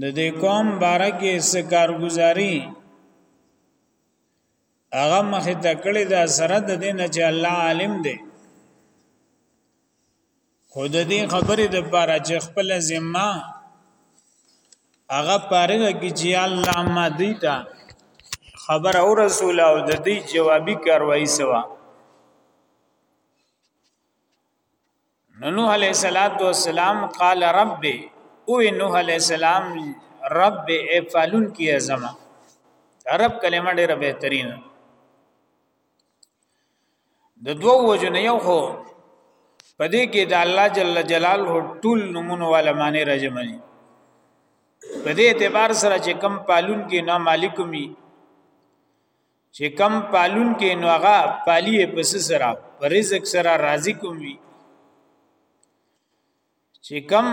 د دې قوم بارکه سکارګزاري هغه مخه تکړه د سره د دین چې الله عالم دی خود دې خبرې د بارا چې خپل ذمہ هغه پاره کې چې الله ما دی ته خبر او رسول او د دې جوابي کاروایی سوا نو نوح علیہ الصلات والسلام قال رب او نوح علیہ السلام رب افعلن کی اعظم رب کلمه ډیره بهترینه د دوو وجو نه یو خو پدې کې د الله جل جلاله ټول نمونه ولا معنی راجمعي پدې اعتبار سره چې کم پالون کې نه مالک می چې کم پالون کې نو هغه پالی پس سره پر رزق سره راضی کوم وي چې کم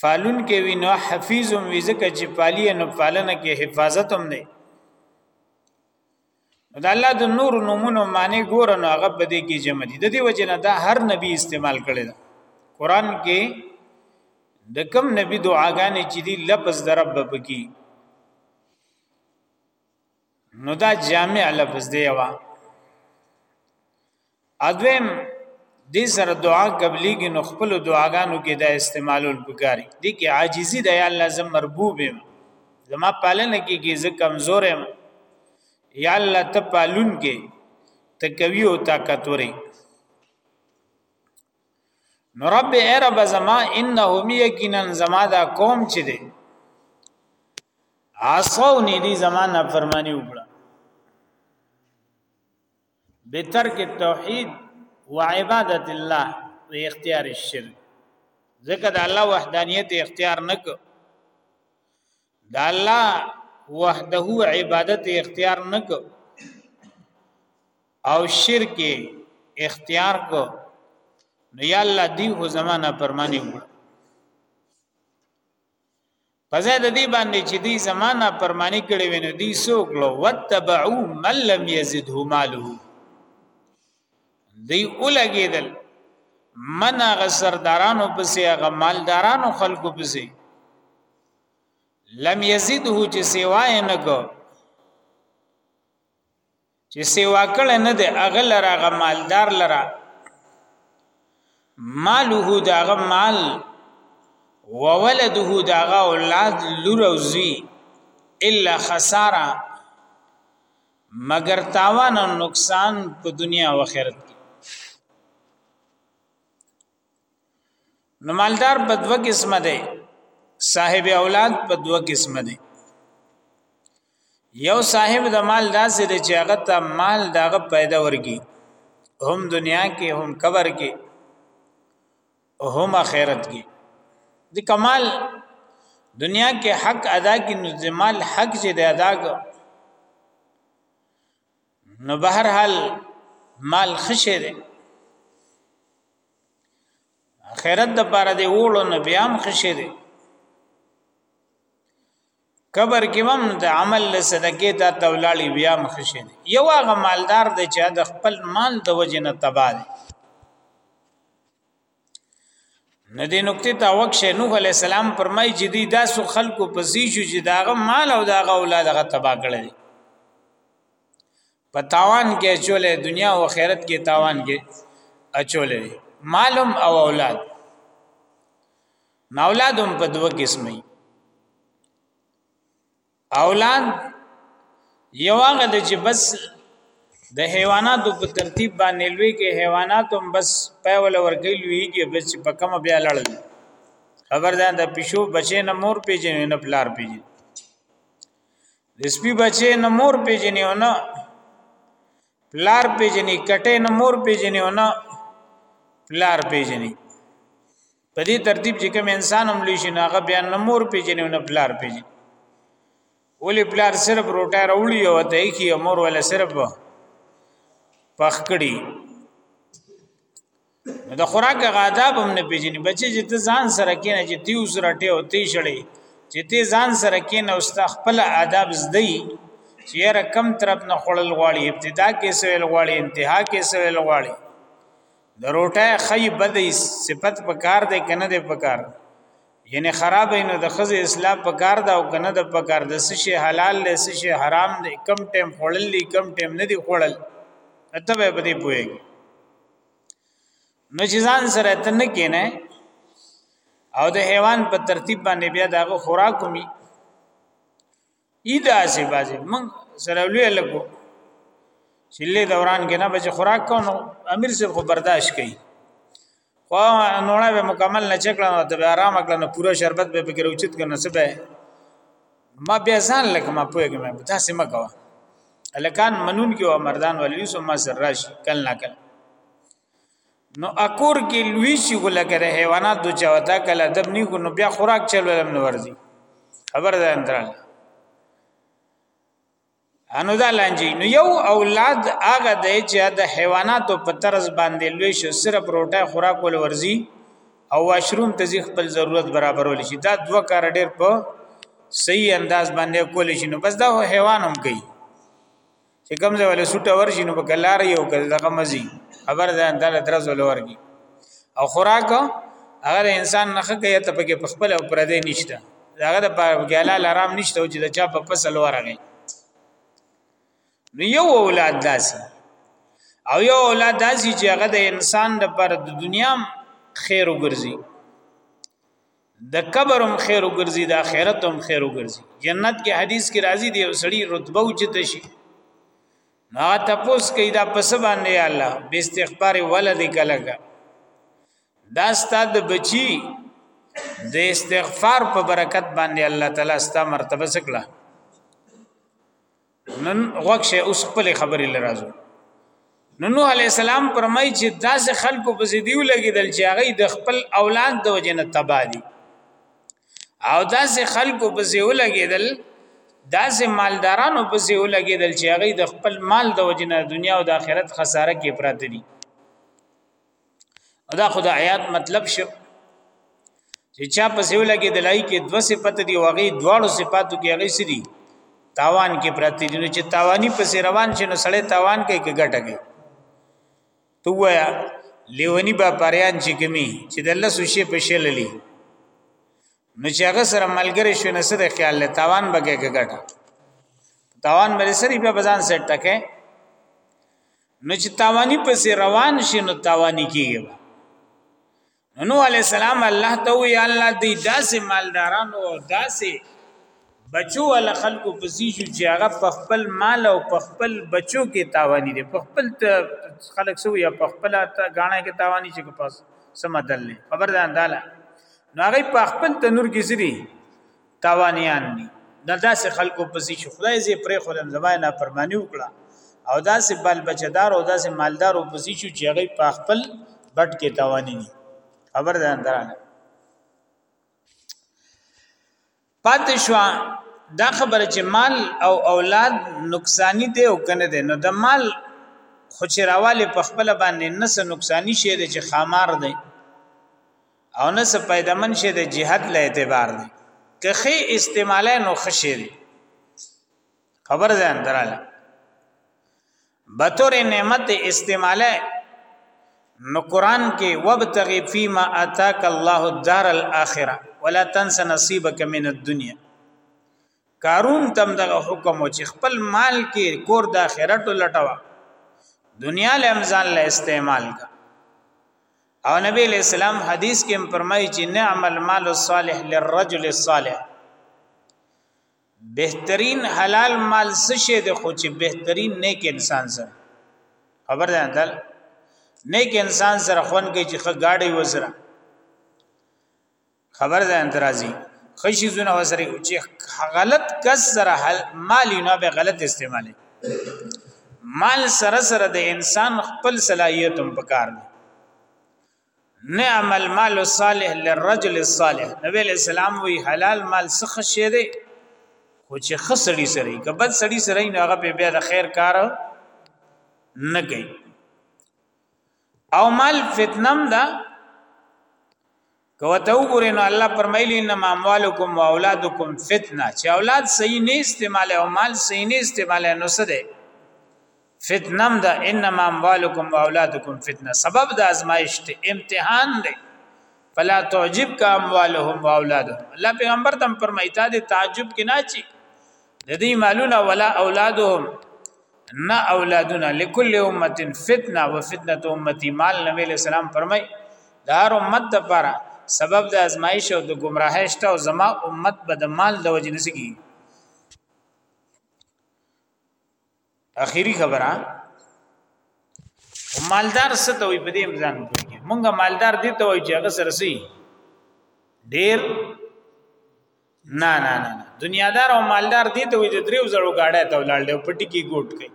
فالون کې وي نو حفیظ هم وي ځکه چې پالی نو پالنه کې حفاظت هم دی دا الله د نور نمونه معنی ګور نو هغه په دې کې جمع دي د دې وجه نه دا هر نبی استعمال کړي دا قران کې د کم نبی دعاګانې چې دی لفظ د رب پکې نو دا جامع لفظ دی وا ادویم دې سره دعا قبليږي نو خپل دعاګانو کې دا استعمالول بګاري دي کې عاجزي دی الله زم مربوب زما پالنه کېږي زه کمزور یم یا الله ته پالون کې ته کوي او طاقتوري نو رب اے رب زما انهم یقینا زما دا قوم چې دي عصو نه دي زما نه فرمانی وکړه بتر کې توحید و عبادت الله و اختیار الشرک ځکه د الله وحدانیت اختیار نک دا الله وحده عبادت اختیار نک او شرک اختیار کو نو یا الله دی هو زمانہ پرمانی وو پزې د دې باندې چې دی زمانہ پرمانی کړي وینو دی سوکلو وتبعو من لم یزده ماله دی اولګیدل من هغه سردارانو پسې هغه مالدارانو خلکو پسې لم یزیده چې سیوا یې نه کو چې سیوا کړه نه دی هغه لره هغه مالدار لره ماله داغه مال وولده داغه اولاد لور او زوی الا خساره مگر تاوان او نقصان په دنیا او آخرت کې نو مالدار په دوه قسمه دی صاحب اولاد په دوه قسمه دی یو صاحب د مال داسې دی چې هغه ته مال دغه پیدا ورګي هم دنیا کې هم قبر کې او هم آخرت کې د کمال دنیا کې حق ادا کې نو د مال حق چې د ادا کو نو بهر حال مال خشه دی آخرت د پاره دی وړو نو بیا هم خشه دی قبر کې هم د عمل له صدقې ته تولاړي بیا مخشه دي یو هغه مالدار دی چې د خپل مال د وجې نه تباه دی نه دې نقطې ته وکشه نوح علی السلام فرمایي چې دی داسو خلکو پسې شو چې داغه مال او داغه اولاد هغه تباه کړل په تاوان کې اچولې دنیا او آخرت کې تاوان کې اچولې معلوم او اولاد اولادم په دوه قسمه اولاد یو هغه د چې بس د حیواناتو په ترتیب باندې لوی کې حیواناتو بس په ول ورګي لوی کې بس په کم بیا لړل خبردار د پښو بچې نه مور پیژنې نه پلار پیژنې د سپي بچي نه مور پیژني او نه پلار پیژني کټه نه مور پیژني او نه پلار پیژني په دې ترتیب چې کوم انسان هم لوي شي ناغه بیا نه مور پیژني او نه پلار پیژني ولې پلار صرف روټه راوړي او ته یې کی مور ولا صرف پخ کړي د خوراک غاده به نه پیژني بچي چې ته ځان سره کینې چې تیو سره ټي او تی شړې چې ته ځان سره کینې او ست خپل آداب زدي چې را کم طرف نه خړل غواړي ابتدا کې سویل غواړي انتها کې سویل غواړي د روټه خی بد صفت په کار دی کنه دی په کار یعنی خراب نو د خزه اسلام په کار دا او کنه د په کار د سشي حلال له سشي حرام دی کم ټیم خړل کم ټیم نه دی خړل اته به دې پوهیږي نو چې ځان سره ته نه کینه او د حیوان په ترتیب باندې بیا دغه خوراک کومي ایدا سي بازي من سره لوی لګو چله دوران کې نه بچ خوراک کو نو امیر سره خو برداشت کړي خو نوړه به مکمل نه چکړه نو ته آرام کړه نو پورا شربت به پکې روچت کنه سبه ما بیا ځان لکه ما پوهیږم په تاسو ما کوه الکان منون کې او مردان ولې یوسف ما سر راش کل نه کل نو اکور کې لوی شي ګل کړه حیوانات د چاوتا کله دب نه کو نو بیا خوراک چلولم نه ورځي خبر ده اندرال انو دا لانجی نو یو اولاد هغه دی چې د حیواناتو په طرز باندې لوی شو صرف روټه خوراک ول ورزي او واشروم ته ځي خپل ضرورت برابرول شي دا دوه کار ډېر په صحیح انداز باندې کول شي نو بس دا حیوان هم کوي چې کوم ځای له سټه ورشي نو په ګلار یو کله دغه مزي خبر ده د درز ولورږي او خوراک هغه انسان نه خکې ته پکې په خپل او پردې نشته داغه د ګاله لارام نشته چې د چا په فصل ورغی نو یو اولاد داسي او یو اولاد داسي چې هغه د انسان د پر د دنیا خیر وګرځي د قبرم خیر وګرځي د آخرت هم خیر وګرځي جنت کې حدیث کې راځي دی سړی رتبه اوچت شي نا تپوس کوي دا پس باندې الله به استغفار ولد کلګه دا ستاد بچی د استغفار په برکت باندې الله تعالی ستا مرتبه سکړه نن وکشه اوس خپل خبرې لرازو نو نوح علی السلام پرمای چې داسې خلکو په زیدیو لګیدل چې هغه د خپل اولاد د وجنه تبا دي او داسې خلکو په زیو لګیدل داسې مالدارانو په زیو لګیدل چې هغه د خپل مال د وجنه دنیا او د آخرت خساره کې پراته دي دا خدای آیات مطلب شو چې چا په سیو لګي د لای کې دوه صفات دی وغي دواړو صفاتو کې هغه سری تاوان کې پراتی دي چې تاوانی په روان شي نو سړی تاوان کوي کې ګټه کوي تو وایا لیونی با پریان چې کمی چې د الله سوشي په شللی نو چې هغه سره ملګری شو نه سره خیال له تاوان بګه کې ګټه تاوان مې سری په بزان سره ټکه نو چې تاوانی پس روان شي نو تاوانی کیږي نو علی السلام الله ته وی الله دې داسې مالدارانو او داسې بچو ول خلکو پسې شو چې هغه په خپل مال او په خپل بچو کې تاوانی دي په خپل خلک سو یا په خپل تا غاڼه کې تاوانی چې پس سمدل نه خبر ده انداله نو هغه په خپل تنور کې سری تاوانیان دي دا داسې خلکو پسې چې خدای زی پرې خودم زما نه پرمانی وکړه او داسې بل بچدار او داسې مالدار او پسې چې هغه په خپل بټ کې تاوانی دي خبر ده درانه پاتې شو دا خبره چې مال او اولاد نقصانی دی او کنه دی نو د مال خو چې راواله په خپل باندې نس نقصانی شي دی چې خامار دی او نه څه پیدا من شي د جهاد له اعتبار دی که خې استعماله نو خشه دی خبر ځان دراله بطور نعمت استعماله نو قران کې وبتغي فيما اتاك الله الدار الاخره ولا تنس نصيبك من الدنيا قارون تم دغه حکم او چې خپل مال کې کور د اخرت لټوا دنیا له امزان له استعمال کا او نبی علیہ السلام حدیث کې فرمایي چې نعم المال الصالح للرجل الصالح بهترین حلال مال څه شی دی خو چې بهترین نیک انسان سره خبر ده دل نیک انسان سره خون کې چې خه گاډي وزره خبر ده انترازی خشي زونه وسره چې غلط کس سره حل مال نه به غلط استعمال مال سره سره د انسان خپل صلاحیت هم پکار دی نعم المال الصالح للرجل الصالح نبی علیہ السلام وی حلال مال څخه شه دی خو چې خسړی سره که بد سړی سره نه هغه په بیا د خیر کار نه کوي او مال فتنم دا کو ته وګورئ نو الله فرمایلی انما اموالکم واولادکم فتنه چې اولاد صحیح نه استعمال او مال صحیح نه استعمال نو څه ده فتنم ده انما اموالکم واولادکم فتنه سبب د ازمایش ته امتحان ده فلا تعجب کا اموالهم واولادهم الله پیغمبر تم فرمایتا ده تعجب کې نه چی د دې مالونه ولا اولادهم نه اولادونه لكل امه فتنه وفتنه امتي مال نبی له سلام فرمای د هر امت د پاره سبب د ازمایش او د گمراهی شته او زما امت به د مال د وجې نسګي اخیری خبره مالدار ستوي په دې امزان کوي مونږه مالدار دي ته وي چې هغه سره سي ډیر نه نه نه دنیادار او مالدار دي ته وي د دریو زړو گاډه ته ولاړ دی پټی کې ګوټ کوي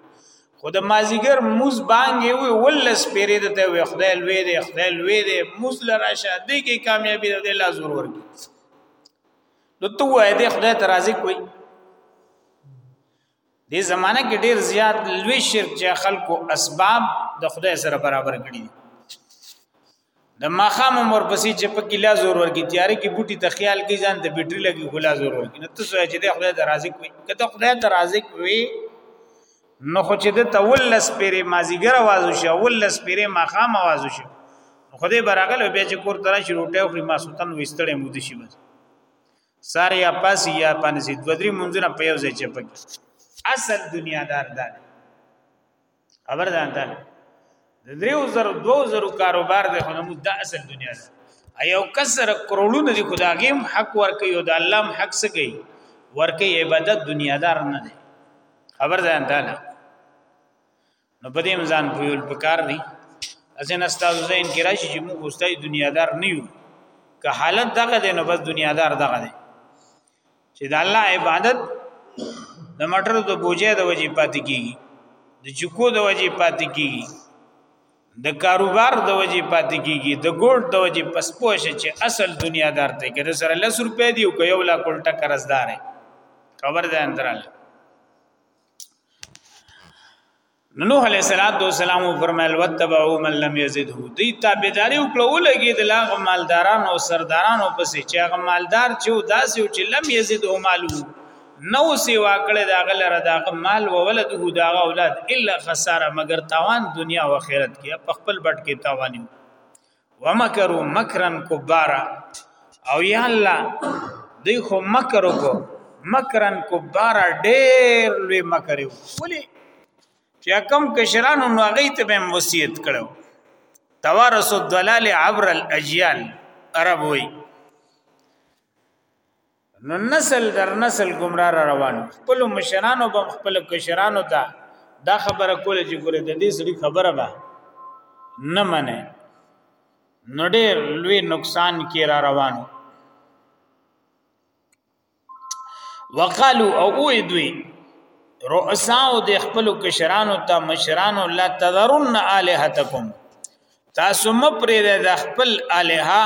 خود مازیګر موز بانګې وي ولس پیری د ته وي خدای لوی دی خدای لوی دی موز لراشه دی کې کامیابی دی لا زور ورګي نو ته وای دی خدای ترازی کوي دې زمانہ کې ډیر زیات لوی شرک چې خلکو اسباب د خدای سره برابر کړی دي د ماخام عمر پسې چې په کلا زور ورګي تیارې کې بوټي ته خیال کې ځان د بیټری لګي خلا زور ورګي نو تاسو چې د خدای د رازق وي کته خدای د رازق وي نو خو چې د تولس پیرې مازیګر आवाज وشي ولس پیرې ماخام आवाज وشي خدای براغل بیا چې کور ترا شي روټه خوري ما سلطان وستړې مود شي بس ساره یا پاس یا پنځه دوه درې منځونه په یو ځای چپک اصل دنیا دار ده خبر ده ده د دریو زر دو زر کاروبار ده خو موږ د اصل دنیا ده ایو کسر کرولونه دي خداګیم حق ورکي او د الله حق سګي ورکي عبادت دنیا دار نه ده خبر ده ده نو په دې ځان پویل پکار دی ازن استاد زین کې راشي چې موږ استاد دنیادار نه یو که حالت دغه دی نو بس دنیادار دغه دی چې د الله عبادت د مټر د بوجه د وجې پاتې کیږي د چکو د وجې پاتې کیږي د کاروبار د وجې پاتې کیږي د ګوډ د وجې پسپوش چې اصل دنیا دار ته کې سره لس روپې دی او یو لا کولټه قرضدار خبر ده اندرال نوح علیہ الصلوۃ والسلام فرمایل وتبعوا من لم یزده دی تابعداري وکړو لګي د لاغ مالداران او سردارانو پسې چې هغه مالدار چې داسې چې لم یزده مالو نو سیوا کړی دا غل را دا مال او ولده دا اولاد الا خساره مگر تاوان دنیا او آخرت کې په خپل بټ کې تاوان ومکروا مکرا کبارا او یا الله دوی خو مکر وکړو مکرن کبار ډیر لوی مکر یو ولی چې کم کشرانو نو هغه ته به وصیت کړو توارث الدلال عبر الاجيال عرب وی نو نسل در نسل گمراه را روان خپل مشرانو بم خپل کشرانو ته دا خبره کوله چې ګوره د دې سړي خبره به نه منه نو ډېر لوی نقصان کې را روانو وقالو او وې دوی رؤساو د خپل کشرانو ته مشرانو لا تذرن الہتکم تاسو مپرې د خپل الها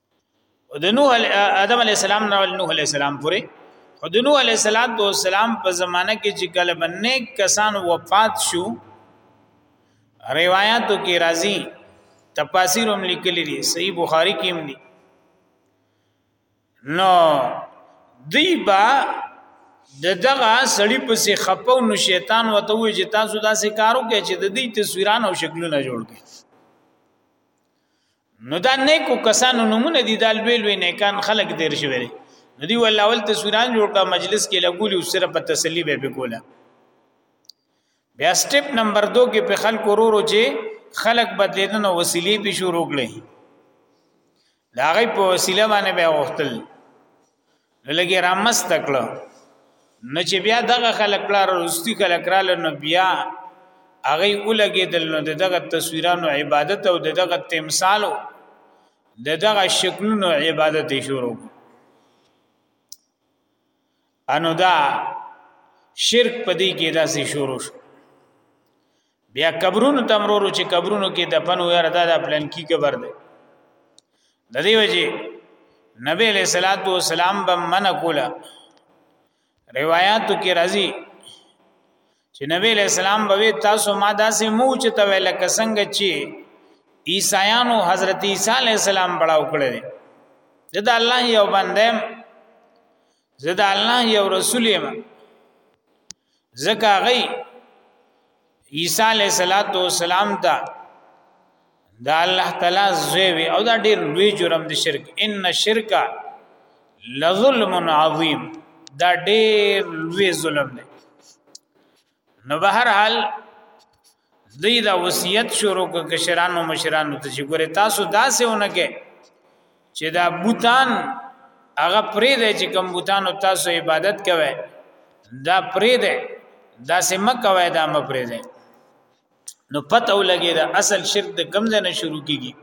د نوح آدم علی السلام نه نوح علی السلام پورې خو د نوح علی السلام په زمانه کې چې کله باندې کسان وفات شو روایتو کې راځي تفاسیر هم لیکلي دي صحیح بخاری کې هم دي نو دی با د دغه سړی په سي خپو نو شیطان وته وي چې تاسو داسې کارو کې چې د دې تصویران او شکلونه جوړ کړي نو دا نیکو کسانو نمونه دي دا لوی لوی نیکان خلق دیر شوی دی نو دی ول اول تصویران جوړ کا مجلس کې لګولي او صرف تسلی به وکولا بیا سټپ نمبر 2 کې په خلق ورورو چې خلق بدلیدنه وسیلې به شروع کړي دا غي په وسیله باندې به وختل لګي رامست کړو نو چې بیا دغه خلک لار رستی خلک را لنو بیا هغه ولګي دل نو دغه تصویرانو عبادت او دغه تمثالو دغه شکلونو عبادت شروع انو دا شرک پدې کې داسې شروع شو بیا قبرونو تمرورو چې قبرونو کې دفن و یاره دا د پلان کی قبر دی د دې وجه نبی علیہ الصلوۃ والسلام به من کولا روایتو کې راځي چې نبی علیہ السلام به تاسو ما داسې مو چې ته ویل کسنګ چې عیسایانو حضرت عیسی علیہ السلام بڑا وکړل دا الله یو بندم زه د الله یو رسول یم زکه غي عیسی علیہ الصلات والسلام ته دا الله تعالی زوی او دا ډیر لوی جرم دی شرک ان شرک لظلم عظیم دا ډیر لوی ظلم دی نو به هر حال دې دا وصیت شروع کو کشرانو مشرانو ته چې ګوره تاسو داسې ونکه چې دا بوتان هغه پرې دی چې کوم بوتان او تاسو عبادت کوئ دا پرې دی دا سم کوي دا م پرې دی نو پته ولګي دا اصل شرک د کم ځای نه شروع کیږي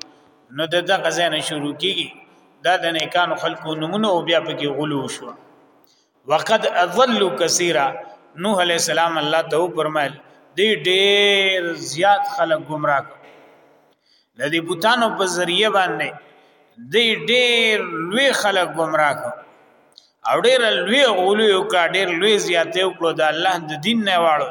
نو د دغه ځای نه شروع کیږي دا د نیکان خلقو نمونه او بیا پکې غلو شو وقد اضل کثیره نوح علی السلام الله ته فرمایل دی ډیر زیات خلک گمراه لدی بوتانو په ذریعہ باندې دی ډیر لوی خلک گمراه او ډیر لوی غولو کا ډیر لوی زیاته وکړو د الله د دین نه واړو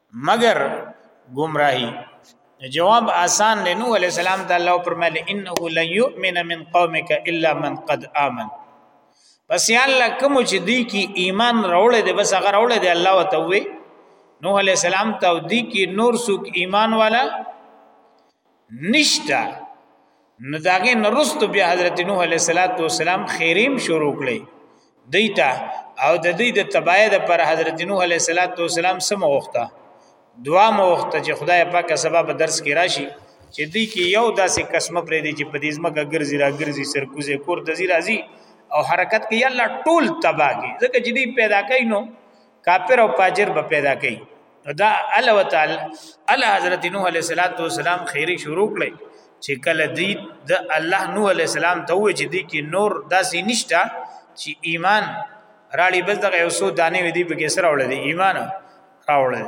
مگر گمراهی جواب آسان دی نو علی السلام ته الله پرمل انه لن يؤمن من قومك الا من قد امن پس یا الله کوم چې دی کی ایمان راوړې دی بس هغه راوړې دی الله وتوي نوح علی السلام ته دی کی نور سوک ایمان والا نشتا نو داغه نرست بیا حضرت نوح علیہ الصلات والسلام خیریم شروع کړي دیتا او د دې د تبعه د پر حضرت نوح علیہ الصلات والسلام سم وخته دعا مو وخته چې خدای پاک سبب درس کې راشي چې دې کې یو داسې قسمه پرې دي چې په دې ځمکه ګرځي را ګرځي سرکوزه کور د زیرازي او حرکت کې الله ټول تباہ کی ځکه چې دې پیدا کینو کافر او فاجر به پیدا کوي دا الله وتعالى الله حضرت نوح عليه السلام خیری شروع کړي چې کله دی د الله نوح عليه السلام ته وې چې دی کې نور داسې نشتا چې ایمان راړي بس دغه یو سو دانه وې دی په کې سره وړل ایمان راوړل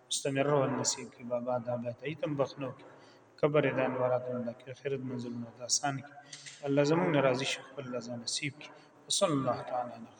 مستمر روان نصیب کی بابا دا بیا ته تم بخنو کی قبر د انوارات نه ډک خیرت منزلونه د آسان کی الله زموږ ناراضي شي خپل رضا نصیب کی وصلی الله تعالی علیه